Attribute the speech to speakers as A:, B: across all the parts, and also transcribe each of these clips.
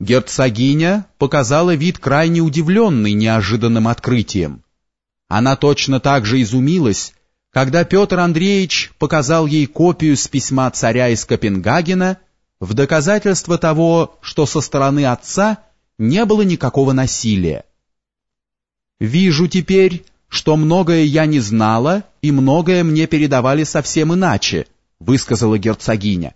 A: Герцогиня показала вид крайне удивленный неожиданным открытием. Она точно так же изумилась, когда Петр Андреевич показал ей копию с письма царя из Копенгагена в доказательство того, что со стороны отца не было никакого насилия. «Вижу теперь, что многое я не знала и многое мне передавали совсем иначе», высказала герцогиня.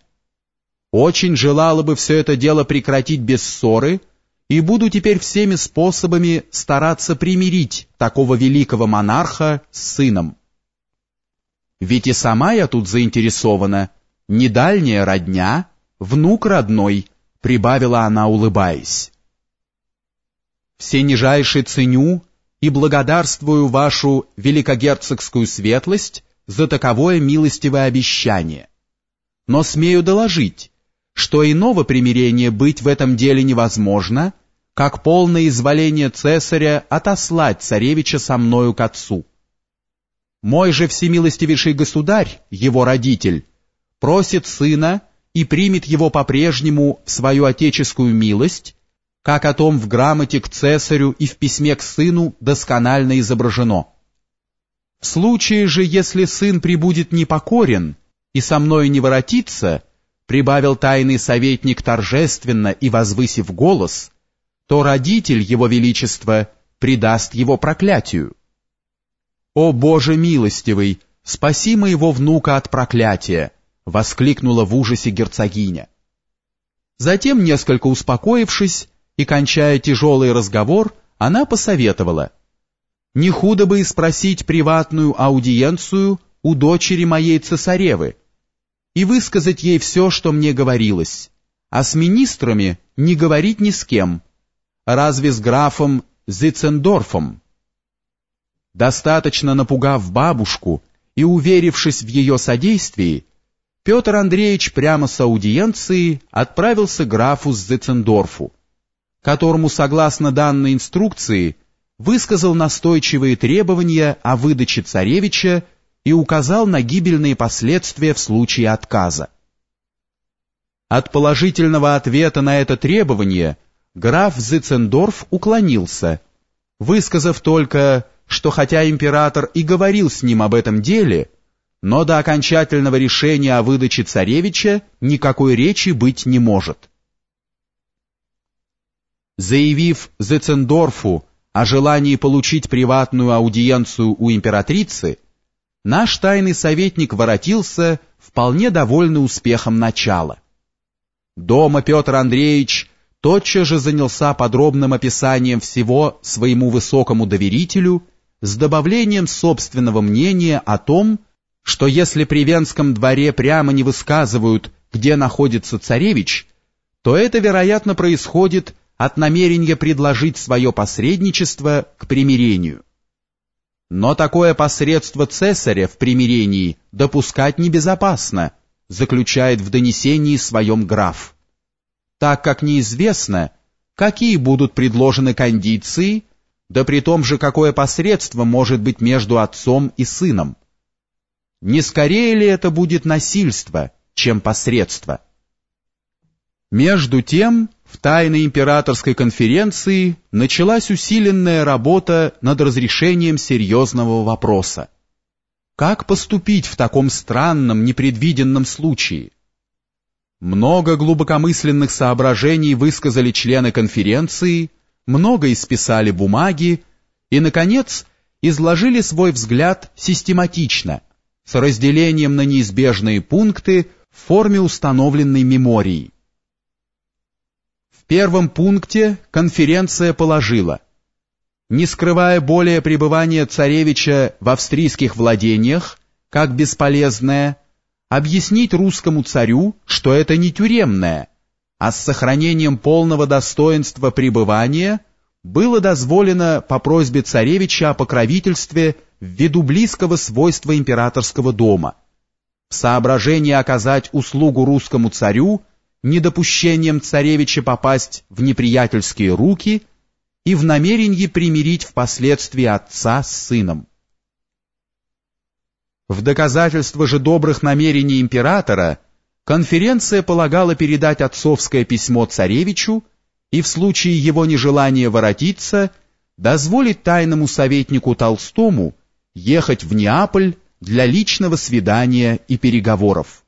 A: Очень желала бы все это дело прекратить без ссоры, и буду теперь всеми способами стараться примирить такого великого монарха с сыном. Ведь и сама я тут заинтересована, не дальняя родня, внук родной, прибавила она, улыбаясь. Все нижайше ценю и благодарствую вашу великогерцогскую светлость за таковое милостивое обещание. Но смею доложить, что иного примирения быть в этом деле невозможно, как полное изволение цесаря отослать царевича со мною к отцу. Мой же всемилостивейший государь, его родитель, просит сына и примет его по-прежнему в свою отеческую милость, как о том в грамоте к цесарю и в письме к сыну досконально изображено. В случае же, если сын прибудет непокорен и со мною не воротится, прибавил тайный советник торжественно и возвысив голос, то родитель его величества предаст его проклятию. «О Боже милостивый, спаси моего внука от проклятия!» — воскликнула в ужасе герцогиня. Затем, несколько успокоившись и кончая тяжелый разговор, она посоветовала. «Не худо бы и спросить приватную аудиенцию у дочери моей цесаревы, и высказать ей все, что мне говорилось, а с министрами не говорить ни с кем, разве с графом Зицендорфом. Достаточно напугав бабушку и уверившись в ее содействии, Петр Андреевич прямо с аудиенции отправился графу Зицендорфу, которому, согласно данной инструкции, высказал настойчивые требования о выдаче царевича и указал на гибельные последствия в случае отказа. От положительного ответа на это требование граф Зицендорф уклонился, высказав только, что хотя император и говорил с ним об этом деле, но до окончательного решения о выдаче царевича никакой речи быть не может. Заявив Зецендорфу о желании получить приватную аудиенцию у императрицы, наш тайный советник воротился, вполне довольный успехом начала. Дома Петр Андреевич тотчас же занялся подробным описанием всего своему высокому доверителю с добавлением собственного мнения о том, что если при Венском дворе прямо не высказывают, где находится царевич, то это, вероятно, происходит от намерения предложить свое посредничество к примирению. Но такое посредство цесаря в примирении допускать небезопасно, заключает в донесении своем граф. Так как неизвестно, какие будут предложены кондиции, да при том же какое посредство может быть между отцом и сыном. Не скорее ли это будет насильство, чем посредство? Между тем, в тайной императорской конференции началась усиленная работа над разрешением серьезного вопроса. Как поступить в таком странном, непредвиденном случае? Много глубокомысленных соображений высказали члены конференции, много исписали бумаги и, наконец, изложили свой взгляд систематично, с разделением на неизбежные пункты в форме установленной мемории. В первом пункте конференция положила, не скрывая более пребывания царевича в австрийских владениях, как бесполезное, объяснить русскому царю, что это не тюремное, а с сохранением полного достоинства пребывания было дозволено по просьбе царевича о покровительстве ввиду близкого свойства императорского дома, в соображении оказать услугу русскому царю недопущением царевича попасть в неприятельские руки и в намерении примирить впоследствии отца с сыном. В доказательство же добрых намерений императора конференция полагала передать отцовское письмо царевичу и в случае его нежелания воротиться дозволит тайному советнику Толстому ехать в Неаполь для личного свидания и переговоров.